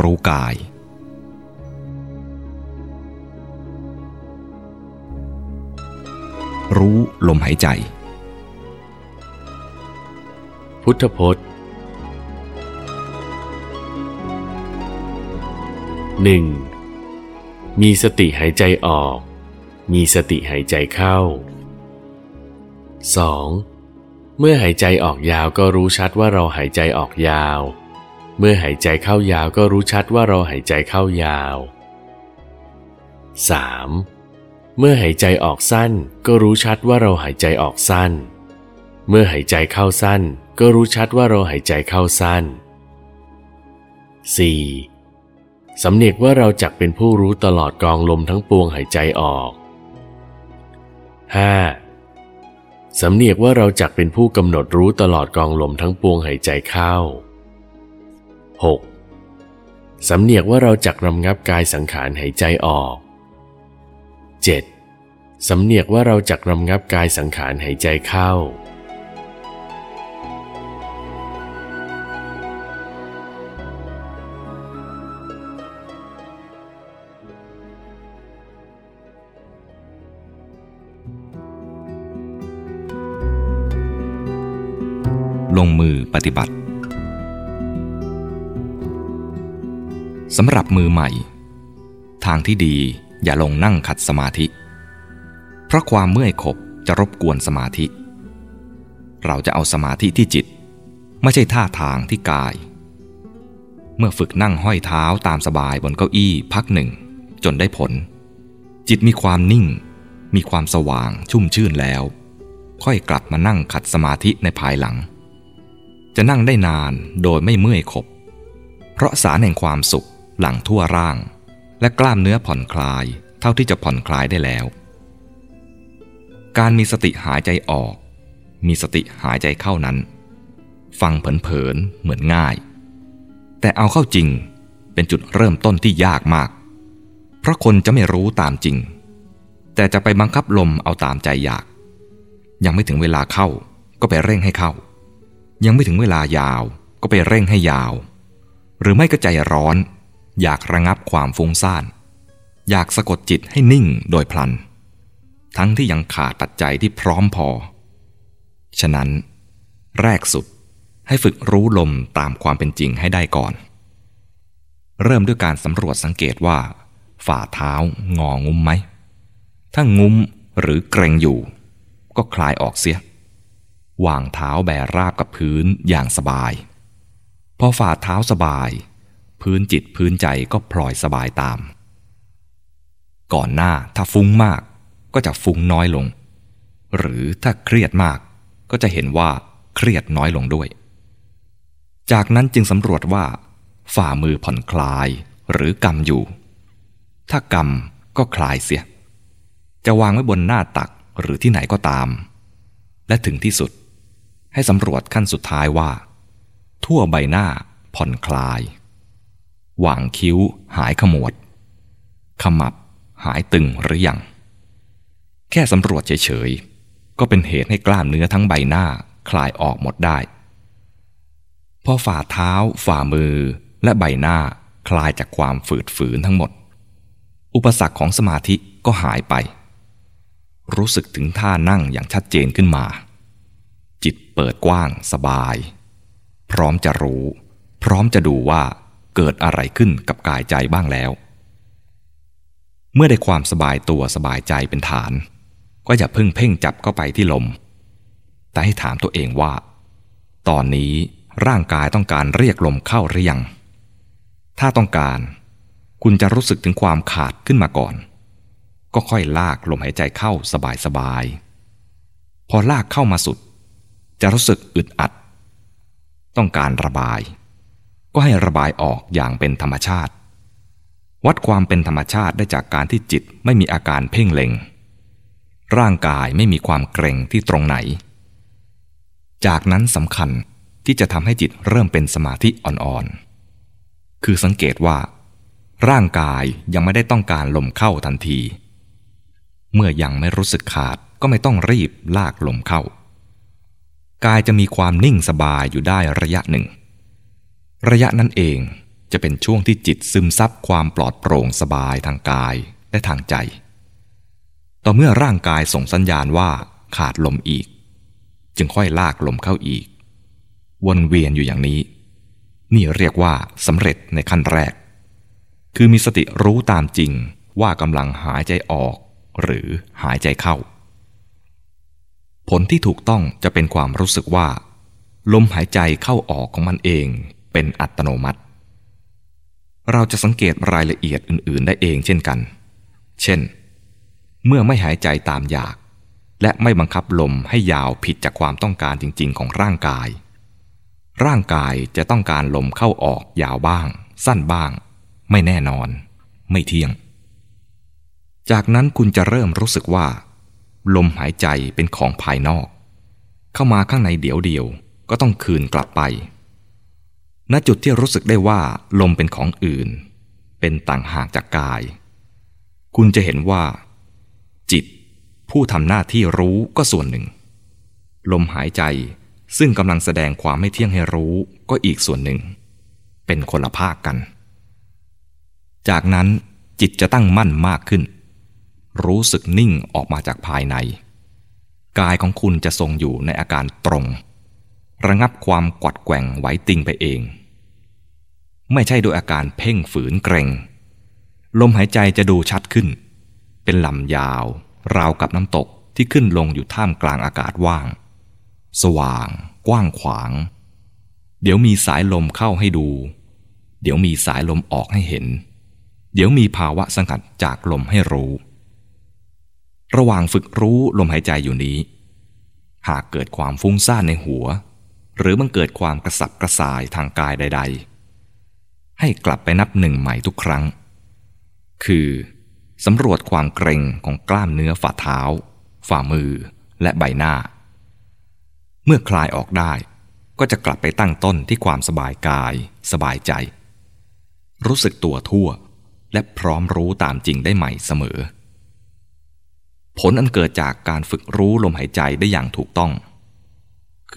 รู้กาย รู้ลมหายใจ พุทธพจน์หนึ่งมีสติหายใจออก มีสติหายใจเข้า 2. เมื่อหายใจออกยาวก็รู้ชัดว่าเราหายใจออกยาว เมื่อหายใจเข้ายาวก็รู้ชัดว่าเราหายใจเข้ายาว 3. เมื่อหายใจออกสั้นก็รู้ชัดว่าเราหายใจออกสั้น เมื่อหายใจเข้าสั้นก็รู้ชัดว่าเราหายใจเข้าสั้น 4. สำเนียกว่าเราจักเป็นผู้รู้ตลอดกองลมทั้งปวงหายใจออก 5. สำเนียกว่าเราจักเป็นผู้กำหนดรู้ตลอดกองลมทั้งปวงหายใจเข้า 6. สำเนียกว่าเราจักรำงับกายสังขารหายใจออก 7. สำเนียกว่าเราจักรำงับกายสังขารหายใจเข้า ลงมือปฏิบัติ สำหรับมือใหม่ ทางที่ดีอย่าลงนั่งขัดสมาธิ เพราะความเมื่อยขบจะรบกวนสมาธิ เราจะเอาสมาธิที่จิต ไม่ใช่ท่าทางที่กาย เมื่อฝึกนั่งห้อยเท้าตามสบายบนเก้าอี้พักหนึ่ง จนได้ผล จิตมีความนิ่ง มีความสว่างชุ่มชื่นแล้ว ค่อยกลับมานั่งขัดสมาธิในภายหลัง จะนั่งได้นานโดยไม่เมื่อยขบ เพราะสารแห่งความสุข หลังทั่วร่าง และกล้ามเนื้อผ่อนคลาย เท่าที่จะผ่อนคลายได้แล้ว การมีสติหายใจออก มีสติหายใจเข้านั้น ฟังเผินๆเหมือนง่าย แต่เอาเข้าจริงเป็นจุดเริ่มต้นที่ยากมาก เพราะคนจะไม่รู้ตามจริง แต่จะไปบังคับลมเอาตามใจอยาก ยังไม่ถึงเวลาเข้าก็ไปเร่งให้เข้า ยังไม่ถึงเวลายาวก็ไปเร่งให้ยาว หรือไม่ก็ใจร้อน อยากระงับความฟุ้งซ่าน อยากสะกดจิตให้นิ่งโดยพลัน ทั้งที่ยังขาดปัจจัยที่พร้อมพอ ฉะนั้น แรกสุดให้ฝึกรู้ลมตามความเป็นจริงให้ได้ก่อน เริ่มด้วยการสำรวจสังเกตว่า ฝ่าเท้างองุ้มไหม ถ้างุ้มหรือเกรงอยู่ ก็คลายออกเสียวางเท้าแบราบกับพื้นอย่างสบาย พอฝ่าเท้าสบาย พื้นจิตพื้นใจก็พลอยสบายตาม ก่อนหน้าถ้าฟุ้งมากก็จะฟุ้งน้อยลง หรือถ้าเครียดมากก็จะเห็นว่าเครียดน้อยลงด้วย จากนั้นจึงสำรวจว่า ฝ่ามือผ่อนคลายหรือกำอยู่ ถ้ากำก็คลายเสีย จะวางไว้บนหน้าตักหรือที่ไหนก็ตาม และถึงที่สุด ให้สำรวจขั้นสุดท้ายว่า ทั่วใบหน้าผ่อนคลาย หว่างคิ้วหายขมวด ขมับหายตึงหรือยัง แค่สำรวจเฉยๆ ก็เป็นเหตุให้กล้ามเนื้อทั้งใบหน้าคลายออกหมดได้ พอฝ่าเท้า ฝ่ามือและใบหน้าคลายจากความฝืดฝืนทั้งหมด อุปสรรคของสมาธิก็หายไป รู้สึกถึงท่านั่งอย่างชัดเจนขึ้นมา จิตเปิดกว้างสบาย พร้อมจะรู้ พร้อมจะดูว่า เกิดอะไรขึ้นกับกายใจบ้างแล้ว เมื่อได้ความสบายตัวสบายใจเป็นฐาน ก็อย่าเพิ่งเพ่งจับเข้าไปที่ลม แต่ให้ถามตัวเองว่า ตอนนี้ร่างกายต้องการเรียกลมเข้าหรือยัง ถ้าต้องการ คุณจะรู้สึกถึงความขาดขึ้นมาก่อน ก็ค่อยลากลมหายใจเข้าสบายๆพอลากเข้ามาสุด จะรู้สึกอึดอัด ต้องการระบาย ก็ให้ระบายออกอย่างเป็นธรรมชาติ วัดความเป็นธรรมชาติได้จากการที่จิตไม่มีอาการเพ่งเล็ง ร่างกายไม่มีความเกร็งที่ตรงไหน จากนั้นสำคัญที่จะทำให้จิตเริ่มเป็นสมาธิอ่อนๆ คือสังเกตว่า ร่างกายยังไม่ได้ต้องการลมเข้าทันที เมื่อยังไม่รู้สึกขาดก็ไม่ต้องรีบลากลมเข้า กายจะมีความนิ่งสบายอยู่ได้ระยะหนึ่ง ระยะนั้นเองจะเป็นช่วงที่จิตซึมซับความปลอดโปร่งสบายทางกายและทางใจ ต่อเมื่อร่างกายส่งสัญญาณว่าขาดลมอีก จึงค่อยลากลมเข้าอีก วนเวียนอยู่อย่างนี้ นี่เรียกว่าสำเร็จในขั้นแรก คือมีสติรู้ตามจริงว่ากำลังหายใจออก หรือหายใจเข้า ผลที่ถูกต้องจะเป็นความรู้สึกว่า ลมหายใจเข้าออกของมันเอง เป็นอัตโนมัติ เราจะสังเกตรายละเอียดอื่น ๆ ได้เองเช่นกัน เช่น เมื่อไม่หายใจตามอยาก และไม่บังคับลมให้ยาวผิดจากความต้องการจริง ๆ ของร่างกาย ร่างกายจะต้องการลมเข้าออกยาวบ้าง สั้นบ้าง ไม่แน่นอน ไม่เที่ยง จากนั้นคุณจะเริ่มรู้สึกว่า ลมหายใจเป็นของภายนอก เข้ามาข้างในเดี๋ยวเดียวก็ต้องคืนกลับไป ณจุดที่รู้สึกได้ว่าลมเป็นของอื่น เป็นต่างหากจากกาย คุณจะเห็นว่า จิต ผู้ทำหน้าที่รู้ก็ส่วนหนึ่ง ลมหายใจซึ่งกำลังแสดงความไม่เที่ยงให้รู้ก็อีกส่วนหนึ่ง เป็นคนละภาคกัน จากนั้นจิตจะตั้งมั่นมากขึ้น รู้สึกนิ่งออกมาจากภายใน กายของคุณจะทรงอยู่ในอาการตรง ระงับความกวัดแกว่งไหวติงไปเอง ไม่ใช่โดยอาการเพ่งฝืนเกรง ลมหายใจจะดูชัดขึ้น เป็นลำยาว ราวกับน้ำตกที่ขึ้นลงอยู่ท่ามกลางอากาศว่าง สว่าง กว้างขวาง เดี๋ยวมีสายลมเข้าให้ดู เดี๋ยวมีสายลมออกให้เห็น เดี๋ยวมีภาวะสังกัดจากลมให้รู้ ระหว่างฝึกรู้ลมหายใจอยู่นี้ หากเกิดความฟุ้งซ่านในหัว หรือมันเกิดความกระสับกระส่ายทางกายใด ๆ ให้กลับไปนับหนึ่งใหม่ทุกครั้ง คือสำรวจความเกร็งของกล้ามเนื้อฝ่าเท้า ฝ่ามือและใบหน้า เมื่อคลายออกได้ ก็จะกลับไปตั้งต้นที่ความสบายกาย สบายใจ รู้สึกตัวทั่ว และพร้อมรู้ตามจริงได้ใหม่เสมอ ผลอันเกิดจากการฝึกรู้ลมหายใจได้อย่างถูกต้อง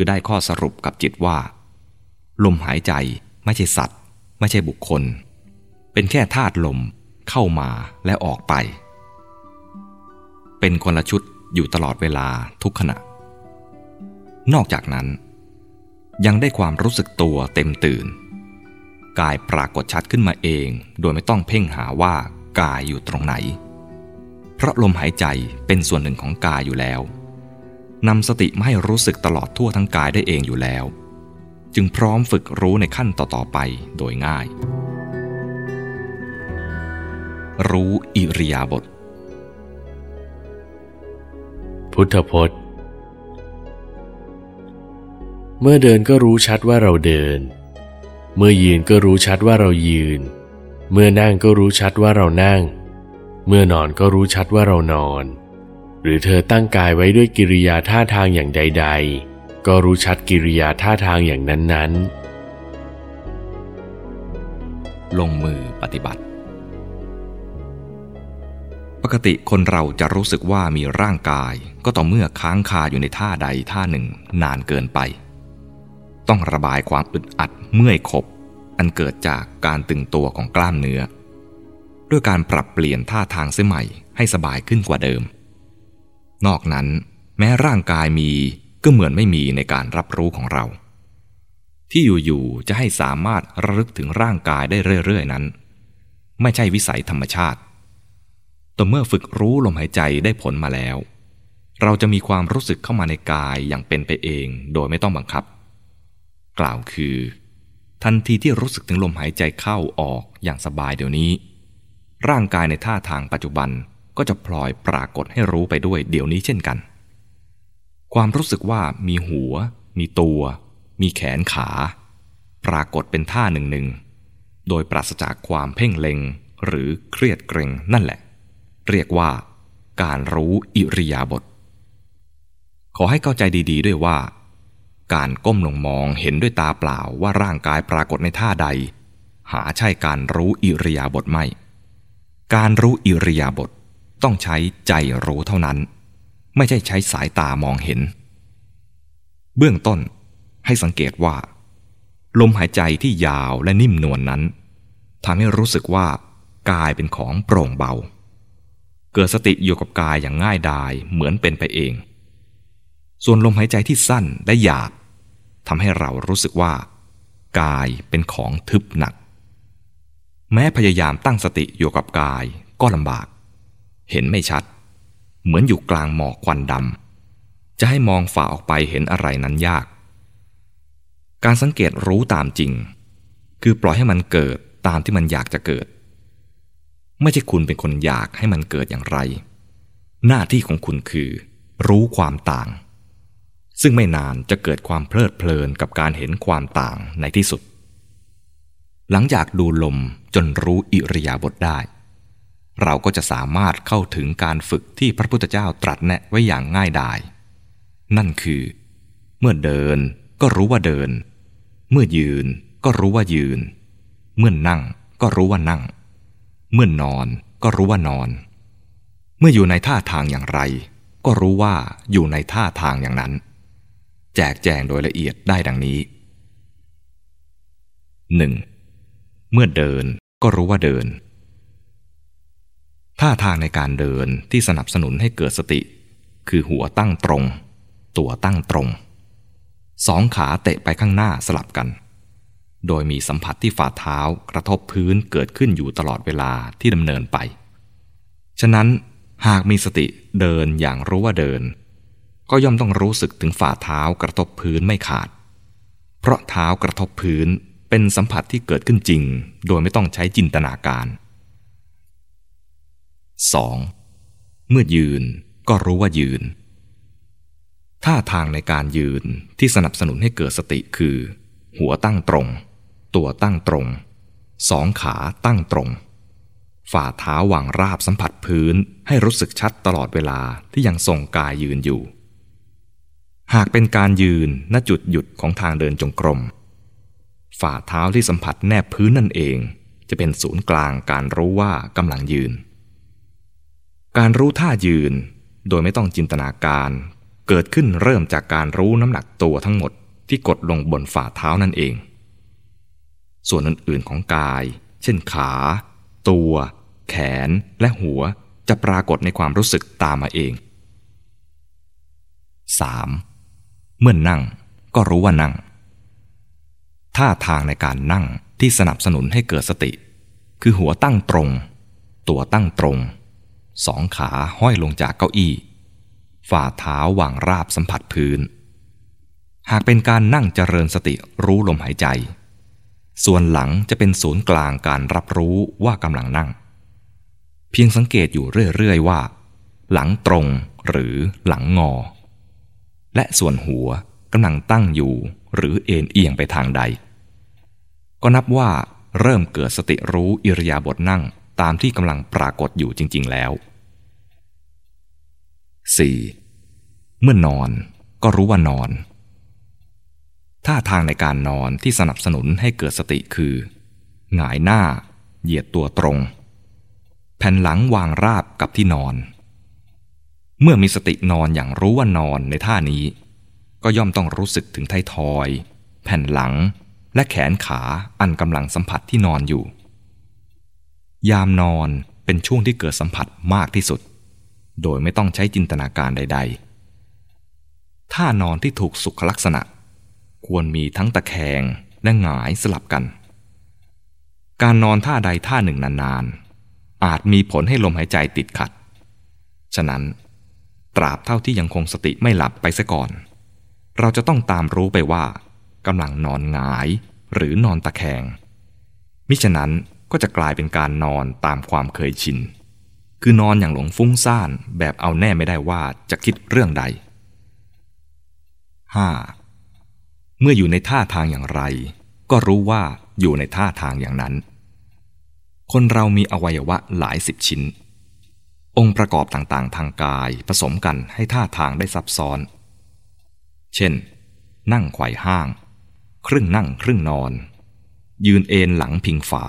คือได้ข้อสรุปกับจิตว่า ลมหายใจไม่ใช่สัตว์ ไม่ใช่บุคคล เป็นแค่ธาตุลมเข้ามาและออกไป เป็นคนละชุดอยู่ตลอดเวลาทุกขณะ นอกจากนั้น ยังได้ความรู้สึกตัวเต็มตื่น กายปรากฏชัดขึ้นมาเอง โดยไม่ต้องเพ่งหาว่ากายอยู่ตรงไหน เพราะลมหายใจเป็นส่วนหนึ่งของกายอยู่แล้ว นำสติมาให้รู้สึกตลอดทั่วทั้งกายได้เองอยู่แล้ว จึงพร้อมฝึกรู้ในขั้นต่อๆไปโดยง่าย รู้อิริยาบถพุทธพจน์ เมื่อเดินก็รู้ชัดว่าเราเดิน เมื่อยืนก็รู้ชัดว่าเรายืน เมื่อนั่งก็รู้ชัดว่าเรานั่ง เมื่อนอนก็รู้ชัดว่าเรานอน หรือเธอตั้งกายไว้ด้วยกิริยาท่าทางอย่างใด ๆ ก็รู้ชัดกิริยาท่าทางอย่างนั้นๆ ลงมือปฏิบัติ ปกติคนเราจะรู้สึกว่ามีร่างกายก็ต่อเมื่อค้างคาอยู่ในท่าใดท่าหนึ่งนานเกินไป ต้องระบายความอึดอัดเมื่อยขบ อันเกิดจากการตึงตัวของกล้ามเนื้อ ด้วยการปรับเปลี่ยนท่าทางเสียใหม่ให้สบายขึ้นกว่าเดิม นอกนั้นแม้ร่างกายมีก็เหมือนไม่มีในการรับรู้ของเรา ที่อยู่ๆจะให้สามารถระลึกถึงร่างกายได้เรื่อยๆนั้น ไม่ใช่วิสัยธรรมชาติต่อเมื่อฝึกรู้ลมหายใจได้ผลมาแล้ว เราจะมีความรู้สึกเข้ามาในกายอย่างเป็นไปเองโดยไม่ต้องบังคับ กล่าวคือ ทันทีที่รู้สึกถึงลมหายใจเข้าออกอย่างสบายเดี๋ยวนี้ ร่างกายในท่าทางปัจจุบัน ก็จะพลอยปรากฏให้รู้ไปด้วยเดี๋ยวนี้เช่นกัน ความรู้สึกว่ามีหัว มีตัว มีแขนขา ปรากฏเป็นท่าหนึ่งหนึ่งโดยปราศจากความเพ่งเล็ง หรือเครียดเกรงนั่นแหละ เรียกว่า การรู้อิริยาบถขอให้เข้าใจดี ๆ ด้วยว่า การก้มลงมองเห็นด้วยตาเปล่าว่าร่างกายปรากฏในท่าใด หาใช่การรู้อิริยาบถไม่ การรู้อิริยาบถ ต้องใช้ใจรู้เท่านั้น ไม่ใช่ใช้สายตามองเห็น เบื้องต้นให้สังเกตว่า ลมหายใจที่ยาวและนิ่มนวลนนั้นทำให้รู้สึกว่ากายเป็นของโปร่งเบา เกิดสติอยู่กับกายอย่างง่ายดายเหมือนเป็นไปเอง ส่วนลมหายใจที่สั้นและหยาบทำให้เรารู้สึกว่า กายเป็นของทึบหนัก แม้พยายามตั้งสติอยู่กับกายก็ลำบาก เห็นไม่ชัด เหมือนอยู่กลางหมอกควันดำจะให้มองฝ่าออกไปเห็นอะไรนั้นยาก การสังเกตรู้ตามจริง คือปล่อยให้มันเกิดตามที่มันอยากจะเกิด ไม่ใช่คุณเป็นคนอยากให้มันเกิดอย่างไร หน้าที่ของคุณคือ รู้ความต่าง ซึ่งไม่นานจะเกิดความเพลิดเพลินกับการเห็นความต่างในที่สุด หลังจากดูลมจนรู้อิริยาบถได้ เราก็จะสามารถเข้าถึงการฝึกที่พระพุทธเจ้าตรัสแนะไว้อย่างง่ายดาย นั่นคือ เมื่อเดินก็รู้ว่าเดิน เมื่อยืนก็รู้ว่ายืน เมื่อนั่งก็รู้ว่านั่ง เมื่อนนอนก็รู้ว่านอน เมื่ออยู่ในท่าทางอย่างไร ก็รู้ว่าอยู่ในท่าทางอย่างนั้น แจกแจงโดยละเอียดได้ดังนี้ 1. เมื่อเดินก็รู้ว่าเดิน ท่าทางในการเดินที่สนับสนุนให้เกิดสติ คือหัวตั้งตรง ตัวตั้งตรงสองขาเตะไปข้างหน้าสลับกัน โดยมีสัมผัสที่ฝ่าเท้ากระทบพื้นเกิดขึ้นอยู่ตลอดเวลาที่ดำเนินไป ฉะนั้นหากมีสติเดินอย่างรู้ว่าเดิน ก็ย่อมต้องรู้สึกถึงฝ่าเท้ากระทบพื้นไม่ขาด เพราะเท้ากระทบพื้นเป็นสัมผัสที่เกิดขึ้นจริง โดยไม่ต้องใช้จินตนาการ 2. เมื่อยืนก็รู้ว่ายืน ท่าทางในการยืนที่สนับสนุนให้เกิดสติคือ หัวตั้งตรง ตัวตั้งตรง สองขาตั้งตรง ฝ่าเท้าวางราบสัมผัสพื้นให้รู้สึกชัดตลอดเวลาที่ยังทรงกายยืนอยู่ หากเป็นการยืนณจุดหยุดของทางเดินจงกรม ฝ่าเท้าที่สัมผัสแนบพื้นนั่นเอง จะเป็นศูนย์กลางการรู้ว่ากำลังยืน การรู้ท่ายืน โดยไม่ต้องจินตนาการ เกิดขึ้นเริ่มจากการรู้น้ำหนักตัวทั้งหมดที่กดลงบนฝ่าเท้านั่นเอง ส่วนอื่นๆของกาย เช่นขา ตัว แขนและหัวจะปรากฏในความรู้สึกตามมาเอง 3. เมื่อนนั่งก็รู้ว่านั่ง ท่าทางในการนั่งที่สนับสนุนให้เกิดสติ คือหัวตั้งตรง ตัวตั้งตรง สองขาห้อยลงจากเก้าอี้ ฝ่าเท้าวางราบสัมผัสพื้น หากเป็นการนั่งเจริญสติรู้ลมหายใจ ส่วนหลังจะเป็นศูนย์กลางการรับรู้ว่ากำลังนั่ง เพียงสังเกตอยู่เรื่อย ๆ ว่า หลังตรงหรือหลังงอ และส่วนหัวกำลังตั้งอยู่หรือเอ็นเอียงไปทางใด ก็นับว่าเริ่มเกิดสติรู้อิริยาบถนั่งตามที่กำลังปรากฏอยู่จริง ๆ แล้ว 4. เมื่อนอนก็รู้ว่านอน ท่าทางในการนอนที่สนับสนุนให้เกิดสติคือ หงายหน้า เหยียดตัวตรง แผ่นหลังวางราบกับที่นอน เมื่อมีสตินอนอย่างรู้ว่านอนในท่านี้ ก็ย่อมต้องรู้สึกถึงไททอย แผ่นหลังและแขนขาอันกำลังสัมผัสที่นอนอยู่ ยามนอนเป็นช่วงที่เกิดสัมผัสมากที่สุด โดยไม่ต้องใช้จินตนาการใด ๆ ท่านอนที่ถูกสุขลักษณะ ควรมีทั้งตะแคงและหงายสลับกัน การนอนท่าใดท่าหนึ่งนานๆ อาจมีผลให้ลมหายใจติดขัด ฉะนั้น ตราบเท่าที่ยังคงสติไม่หลับไปซะก่อน เราจะต้องตามรู้ไปว่ากำลังนอนหงายหรือนอนตะแคง มิฉะนั้นก็จะกลายเป็นการนอนตามความเคยชิน คือนอนอย่างหลงฟุ้งซ่านแบบเอาแน่ไม่ได้ว่าจะคิดเรื่องใด 5. เมื่ออยู่ในท่าทางอย่างไร ก็รู้ว่าอยู่ในท่าทางอย่างนั้น คนเรามีอวัยวะหลายสิบชิ้น องค์ประกอบต่างๆ ทางกายผสมกันให้ท่าทางได้ซับซ้อน เช่น นั่งไขว่ห้าง ครึ่งนั่งครึ่งนอน ยืนเอนหลังพิงฝา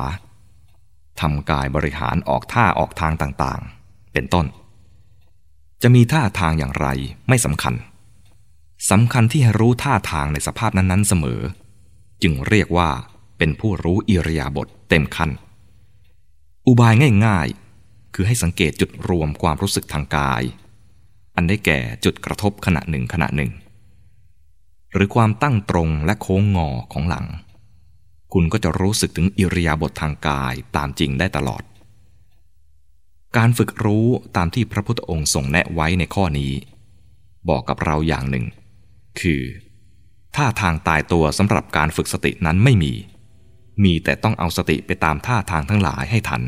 ทำกายบริหารออกท่าออกทางต่างๆ เป็นต้น จะมีท่าทางอย่างไรไม่สำคัญสำคัญที่ให้รู้ท่าทางในสภาพนั้นๆเสมอ จึงเรียกว่าเป็นผู้รู้อิริยาบถเต็มขั้น อุบายง่ายๆ คือให้สังเกตจุดรวมความรู้สึกทางกาย อันได้แก่จุดกระทบขณะหนึ่งขณะหนึ่ง หรือความตั้งตรงและโค้งงอของหลัง คุณก็จะรู้สึกถึงอิริยาบถทางกายตามจริงได้ตลอด การฝึกรู้ตามที่พระพุทธองค์ทรงแนะไว้ในข้อนี้ บอกกับเราอย่างหนึ่ง คือท่าทางตายตัวสำหรับการฝึกสตินั้นไม่มี มีแต่ต้องเอาสติไปตามท่าทางทั้งหลายให้ทัน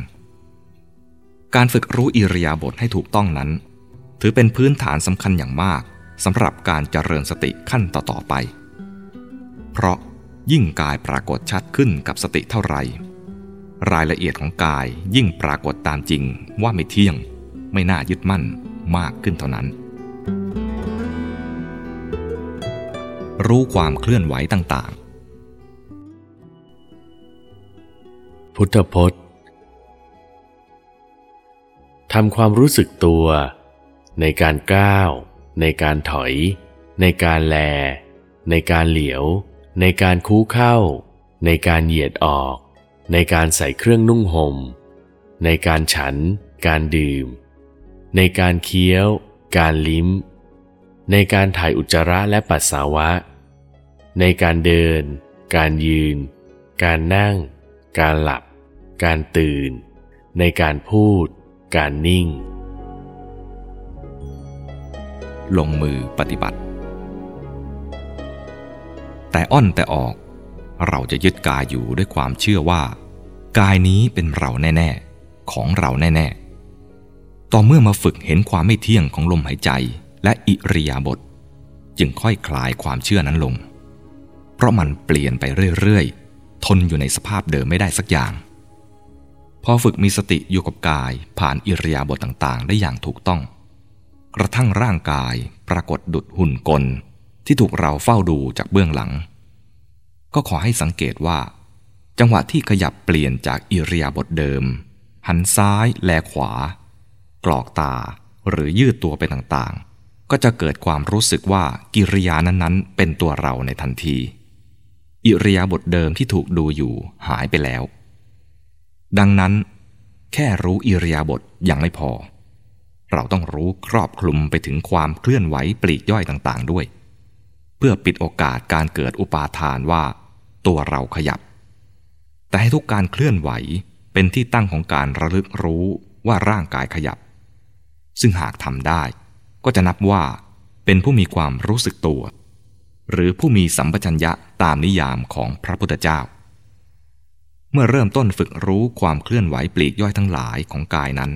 การฝึกรู้อิริยาบถให้ถูกต้องนั้น ถือเป็นพื้นฐานสำคัญอย่างมากสำหรับการเจริญสติขั้นต่อๆไป เพราะ ยิ่งกายปรากฏชัดขึ้นกับสติเท่าไหร่รายละเอียดของกายยิ่งปรากฏตามจริงว่าไม่เที่ยง ไม่น่ายึดมั่นมากขึ้นเท่านั้น รู้ความเคลื่อนไหวต่างๆ พุทธพจน์ทำความรู้สึกตัว ในการก้าว ในการถอย ในการแล ในการเหลียว ในการคู้เข้า ในการเหยียดออก ในการใส่เครื่องนุ่งหม่ม ในการฉัน การดื่ม ในการเคี้ยว การลิ้ม ในการถ่ายอุจจาระและปัสสาวะ ในการเดิน การยืน การนั่ง การหลับ การตื่น ในการพูด การนิ่ง ลงมือปฏิบัติ แต่อ้อนแต่ออก เราจะยึดกายอยู่ด้วยความเชื่อว่า กายนี้เป็นเราแน่ ๆ ของเราแน่ ๆ ต่อเมื่อมาฝึกเห็นความไม่เที่ยงของลมหายใจและอิริยาบถจึงค่อยคลายความเชื่อนั้นลง เพราะมันเปลี่ยนไปเรื่อยๆ ทนอยู่ในสภาพเดิมไม่ได้สักอย่าง พอฝึกมีสติอยู่กับกายผ่านอิริยาบถต่างๆ ได้อย่างถูกต้อง กระทั่งร่างกายปรากฏดุดหุ่นกล ที่ถูกเราเฝ้าดูจากเบื้องหลัง ก็ขอให้สังเกตว่า จังหวะที่ขยับเปลี่ยนจากอิริยาบถเดิม หันซ้ายแลขวา กรอกตาหรือยืดตัวไปต่างๆ ก็จะเกิดความรู้สึกว่ากิริยานั้นๆ เป็นตัวเราในทันที อิริยาบถเดิมที่ถูกดูอยู่หายไปแล้ว ดังนั้น แค่รู้อิริยาบถยังไม่พอ เราต้องรู้ครอบคลุมไปถึงความเคลื่อนไหวปลีกย่อยต่างๆด้วย พื่อปิดโอกาสการเกิดอุปาทานว่า ตัวเราขยับ แต่ให้ทุกการเคลื่อนไหวเป็นที่ตั้งของการระลึกรู้ว่าร่างกายขยับ ซึ่งหากทำได้ ก็จะนับว่า เป็นผู้มีความรู้สึกตัว หรือผู้มีสัมปชัญญะตามนิยามของพระพุทธเจ้า เมื่อเริ่มต้นฝึกรู้ความเคลื่อนไหวปลีกย่อยทั้งหลายของกายนั้น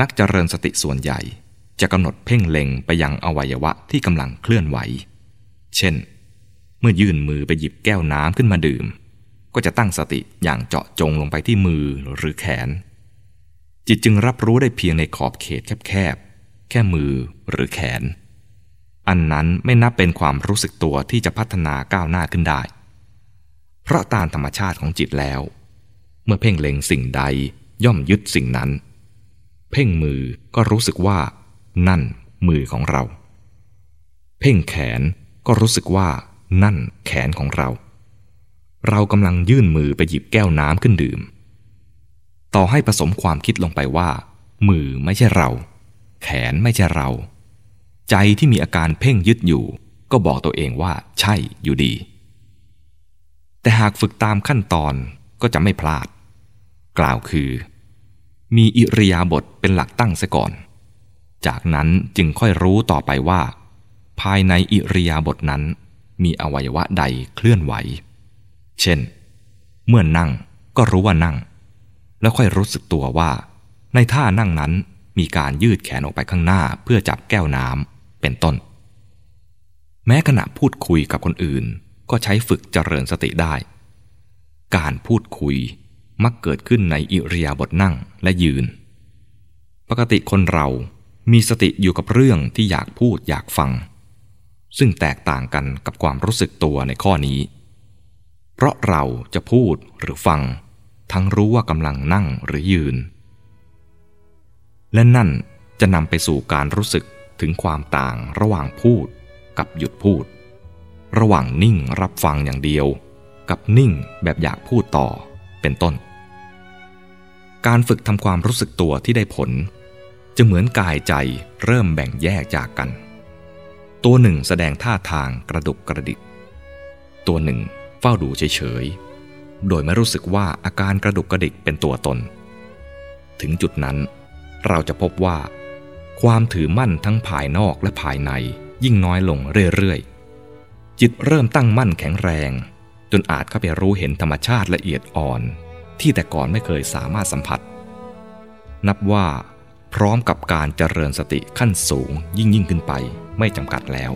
นักเจริญสติส่วนใหญ่จะกำหนดเพ่งเล็งไปยังอวัยวะที่กำลังเคลื่อนไหว เช่น เมื่อยื่นมือไปหยิบแก้วน้ำขึ้นมาดื่ม ก็จะตั้งสติอย่างเจาะจงลงไปที่มือหรือแขน จิตจึงรับรู้ได้เพียงในขอบเขตแคบๆ แค่มือหรือแขน อันนั้นไม่นับเป็นความรู้สึกตัวที่จะพัฒนาก้าวหน้าขึ้นได้ เพราะตามธรรมชาติของจิตแล้ว เมื่อเพ่งเล็งสิ่งใดย่อมยึดสิ่งนั้น เพ่งมือก็รู้สึกว่า นั่นมือของเรา เพ่งแขน ก็รู้สึกว่านั่นแขนของเรา เรากำลังยื่นมือไปหยิบแก้วน้ำขึ้นดื่ม ต่อให้ผสมความคิดลงไปว่า มือไม่ใช่เรา แขนไม่ใช่เรา ใจที่มีอาการเพ่งยึดอยู่ ก็บอกตัวเองว่าใช่อยู่ดี แต่หากฝึกตามขั้นตอนก็จะไม่พลาด กล่าวคือ มีอิริยาบถเป็นหลักตั้งซะก่อน จากนั้นจึงค่อยรู้ต่อไปว่า ภายในอิริยาบถนั้น มีอวัยวะใดเคลื่อนไหว เช่น เมื่อนั่งก็รู้ว่านั่ง แล้วค่อยรู้สึกตัวว่า ในท่านั่งนั้นมีการยืดแขนออกไปข้างหน้าเพื่อจับแก้วน้ำเป็นต้น แม้ขณะพูดคุยกับคนอื่น ก็ใช้ฝึกเจริญสติได้ การพูดคุยมักเกิดขึ้นในอิริยาบถนั่งและยืน ปกติคนเรามีสติอยู่กับเรื่องที่อยากพูดอยากฟัง ซึ่งแตกต่างกันกับความรู้สึกตัวในข้อนี้ เพราะเราจะพูดหรือฟัง ทั้งรู้ว่ากำลังนั่งหรือยืน และนั่นจะนำไปสู่การรู้สึกถึงความต่างระหว่างพูดกับหยุดพูด ระหว่างนิ่งรับฟังอย่างเดียว กับนิ่งแบบอยากพูดต่อเป็นต้น การฝึกทำความรู้สึกตัวที่ได้ผล จะเหมือนกายใจเริ่มแบ่งแยกจากกัน ตัวหนึ่งแสดงท่าทางกระดุกกระดิก ตัวหนึ่งเฝ้าดูเฉยๆ โดยไม่รู้สึกว่าอาการกระดุกกระดิกเป็นตัวตน ถึงจุดนั้น เราจะพบว่า ความถือมั่นทั้งภายนอกและภายในยิ่งน้อยลงเรื่อยๆ จิตเริ่มตั้งมั่นแข็งแรง จนอาจเข้าไปรู้เห็นธรรมชาติละเอียดอ่อน ที่แต่ก่อนไม่เคยสามารถสัมผัส นับว่า พร้อมกับการเจริญสติขั้นสูงยิ่งยิ่งขึ้นไป ไม่จำกัดแล้ว